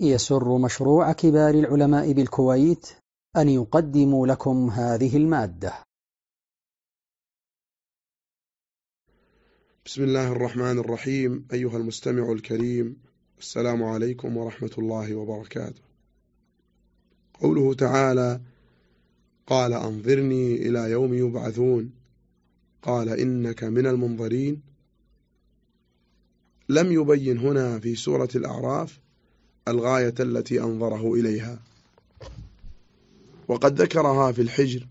يسر مشروع كبار العلماء بالكويت أن يقدم لكم هذه المادة. بسم الله الرحمن الرحيم. أيها المستمع الكريم السلام عليكم ورحمة الله وبركاته. قوله تعالى قال أنظرني إلى يوم يبعثون. قال إنك من المنظرين. لم يبين هنا في سورة الأعراف الغاية التي أنظره إليها. وقد ذكرها في الحجر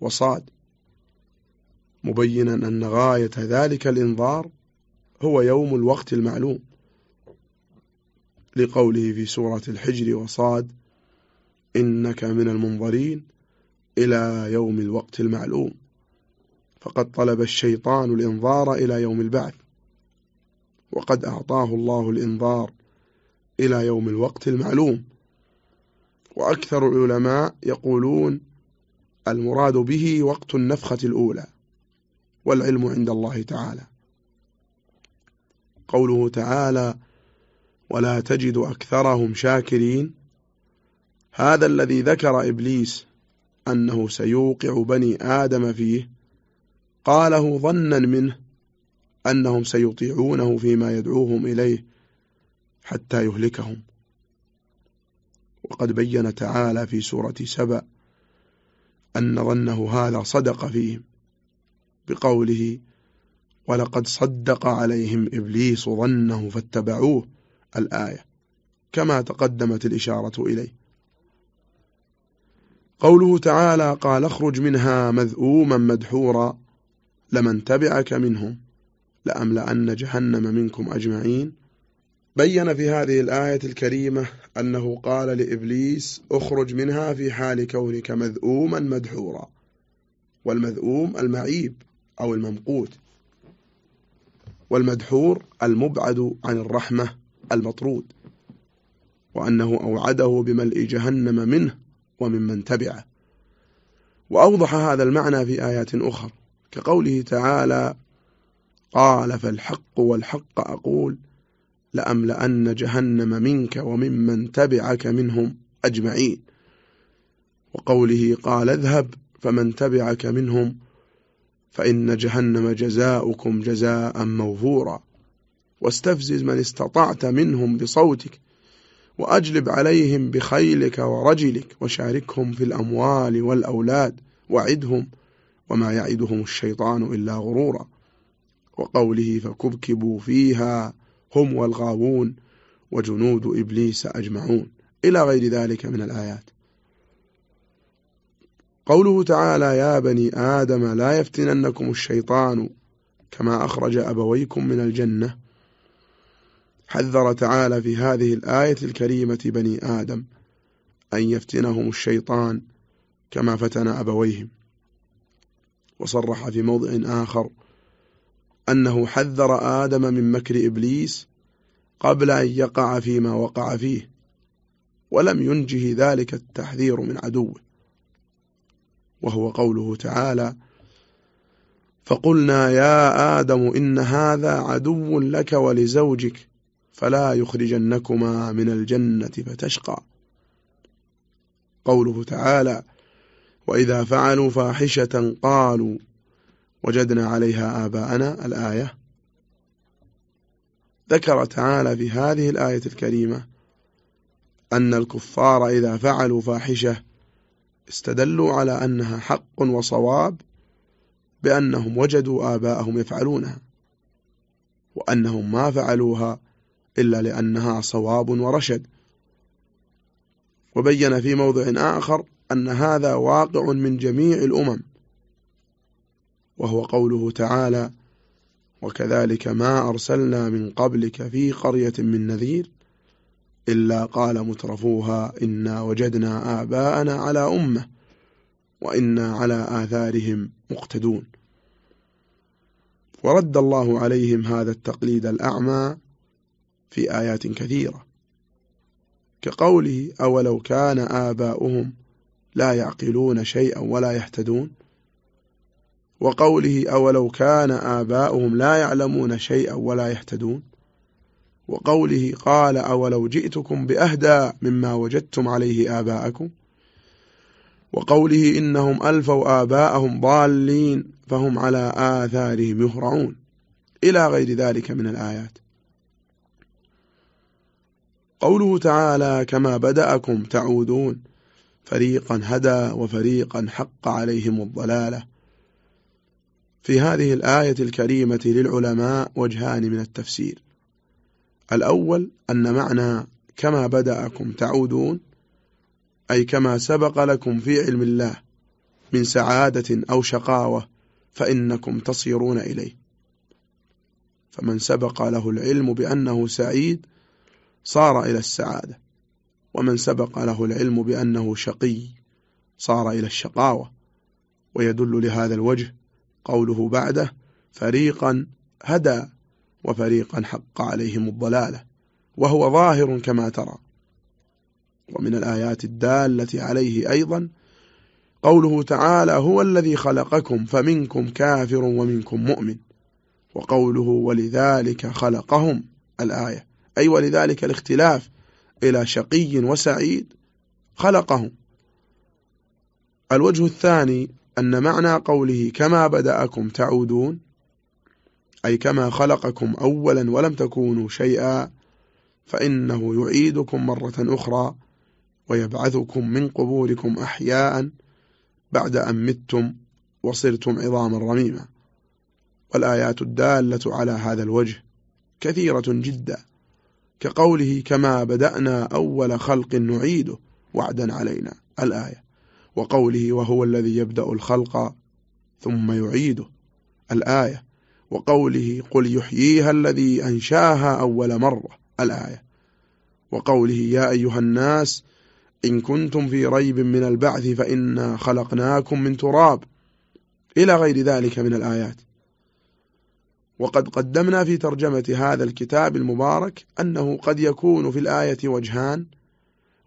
وصاد مبينا أن غاية ذلك الإنظار هو يوم الوقت المعلوم. لقوله في سورة الحجر وصاد إنك من المنظرين إلى يوم الوقت المعلوم. فقد طلب الشيطان الإنظار إلى يوم البعث وقد أعطاه الله الإنظار إلى يوم الوقت المعلوم. وأكثر العلماء يقولون المراد به وقت النفخة الأولى والعلم عند الله تعالى. قوله تعالى ولا تجد أكثرهم شاكرين هذا الذي ذكر إبليس أنه سيوقع بني آدم فيه قاله ظنا منه أنهم سيطيعونه فيما يدعوهم إليه. حتى يهلكهم. وقد بين تعالى في سورة سبأ أن ظنه هذا صدق فيهم بقوله ولقد صدق عليهم إبليس ظنه فاتبعوه الآية كما تقدمت الإشارة إليه. قوله تعالى قال اخرج منها مذءوما مدحورا لمن تبعك منهم لأملأن جهنم منكم أجمعين بين في هذه الآية الكريمة أنه قال لإبليس اخرج منها في حال كونك مذؤوما مدحورا والمذؤوم المعيب أو الممقوت والمدحور المبعد عن الرحمة المطرود وأنه أوعده بملء جهنم منه وممن تبعه. وأوضح هذا المعنى في آيات أخرى كقوله تعالى قال فالحق والحق أقول لأملأن جهنم منك وممن تبعك منهم أجمعين. وقوله قال اذهب فمن تبعك منهم فإن جهنم جزاؤكم جزاء موفورا. واستفزز من استطعت منهم بصوتك وأجلب عليهم بخيلك ورجلك وشاركهم في الأموال والأولاد وعدهم وما يعدهم الشيطان إلا غرورا. وقوله فكبكبوا فيها هم والغاوون وجنود إبليس أجمعون. إلى غير ذلك من الآيات. قوله تعالى يا بني آدم لا يفتننكم الشيطان كما أخرج أبويكم من الجنة. حذر تعالى في هذه الآية الكريمة بني آدم أن يفتنهم الشيطان كما فتن أبويهم. وصرح في موضع آخر أنه حذر آدم من مكر إبليس قبل أن يقع فيما وقع فيه ولم ينجه ذلك التحذير من عدوه. وهو قوله تعالى فقلنا يا آدم إن هذا عدو لك ولزوجك فلا يخرجنكما من الجنة فتشقى. قوله تعالى وإذا فعلوا فاحشة قالوا وجدنا عليها آباءنا الآية. ذكر تعالى في هذه الآية الكريمة أن الكفار إذا فعلوا فاحشة استدلوا على أنها حق وصواب بأنهم وجدوا آباءهم يفعلونها وأنهم ما فعلوها إلا لأنها صواب ورشد. وبين في موضع آخر أن هذا واقع من جميع الأمم. وهو قوله تعالى وكذلك ما أرسلنا من قبلك في قرية من نذير إلا قال مترفوها إنا وجدنا آباءنا على أمة وإنا على آثارهم مقتدون. ورد الله عليهم هذا التقليد الأعمى في آيات كثيرة كقوله أولو كان آباؤهم لا يعقلون شيئا ولا يهتدون؟ وقوله أولو كان آباؤهم لا يعلمون شيئا ولا يهتدون. وقوله قال أولو جئتكم بأهدى مما وجدتم عليه آباءكم. وقوله إنهم ألفوا آباءهم ضالين فهم على آثارهم يهرعون. إلى غير ذلك من الآيات. قوله تعالى كما بدأكم تعودون. فريقا هدى وفريقا حق عليهم الضلالة. في هذه الآية الكريمة للعلماء وجهان من التفسير. الأول أن معنى كما بدأكم تعودون أي كما سبق لكم في علم الله من سعادة أو شقاوة فإنكم تصيرون إليه. فمن سبق له العلم بأنه سعيد صار إلى السعادة ومن سبق له العلم بأنه شقي صار إلى الشقاوة. ويدل لهذا الوجه قوله بعده فريقا هدى وفريقا حق عليهم الضلالة وهو ظاهر كما ترى. ومن الآيات الدالة عليه أيضا قوله تعالى هو الذي خلقكم فمنكم كافر ومنكم مؤمن. وقوله ولذلك خلقهم. الآية أي ولذلك الاختلاف إلى شقي وسعيد خلقهم. الوجه الثاني أن معنى قوله كما بدأكم تعودون أي كما خلقكم أولا ولم تكونوا شيئا فإنه يعيدكم مرة أخرى ويبعثكم من قبوركم أحياء بعد أن متم وصرتم عظاما رميما. والآيات الدالة على هذا الوجه كثيرة جدا كقوله كما بدأنا أول خلق نعيده وعدا علينا الآية. وقوله وهو الذي يبدأ الخلق ثم يعيده. الآية وقوله قل يحييها الذي أنشاها أول مرة. الآية وقوله يا أيها الناس إن كنتم في ريب من البعث فإنا خلقناكم من تراب. إلى غير ذلك من الآيات. وقد قدمنا في ترجمة هذا الكتاب المبارك أنه قد يكون في الآية وجهان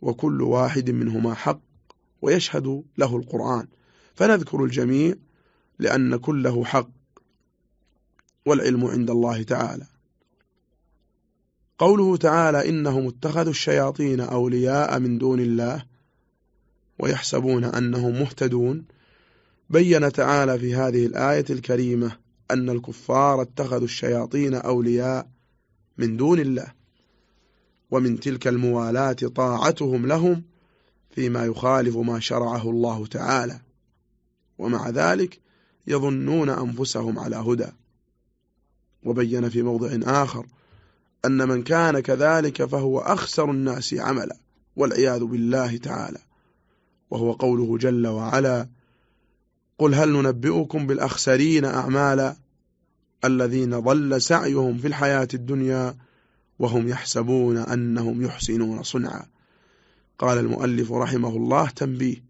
وكل واحد منهما حق. ويشهد له القرآن. فنذكر الجميع لأن كله حق والعلم عند الله تعالى. قوله تعالى إنهم اتخذوا الشياطين أولياء من دون الله ويحسبون أنهم مهتدون بين تعالى في هذه الآية الكريمة أن الكفار اتخذوا الشياطين أولياء من دون الله ومن تلك الموالاة طاعتهم لهم فيما يخالف ما شرعه الله تعالى. ومع ذلك يظنون أنفسهم على هدى. وبين في موضع آخر أن من كان كذلك فهو أخسر الناس عملا والعياذ بالله تعالى. وهو قوله جل وعلا قل هل ننبئكم بالأخسرين أعمالا الذين ضل سعيهم في الحياة الدنيا وهم يحسبون أنهم يحسنون صنعا؟ قال المؤلف رحمه الله تنبيه.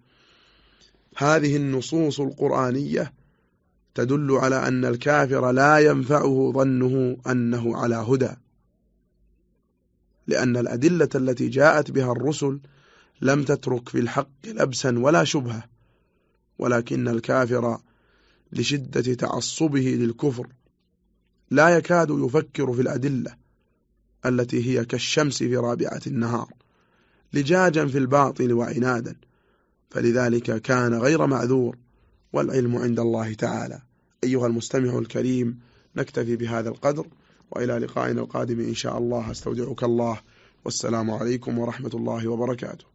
هذه النصوص القرآنية تدل على أن الكافر لا ينفعه ظنه أنه على هدى لأن الأدلة التي جاءت بها الرسل لم تترك في الحق لبسا ولا شبهة ولكن الكافر لشدة تعصبه للكفر لا يكاد يفكر في الأدلة التي هي كالشمس في رابعة النهار. لجاجا في الباطل وعنادا. فلذلك كان غير معذور والعلم عند الله تعالى. أيها المستمع الكريم نكتفي بهذا القدر وإلى لقائنا القادم إن شاء الله. أستودعك الله. والسلام عليكم ورحمة الله وبركاته.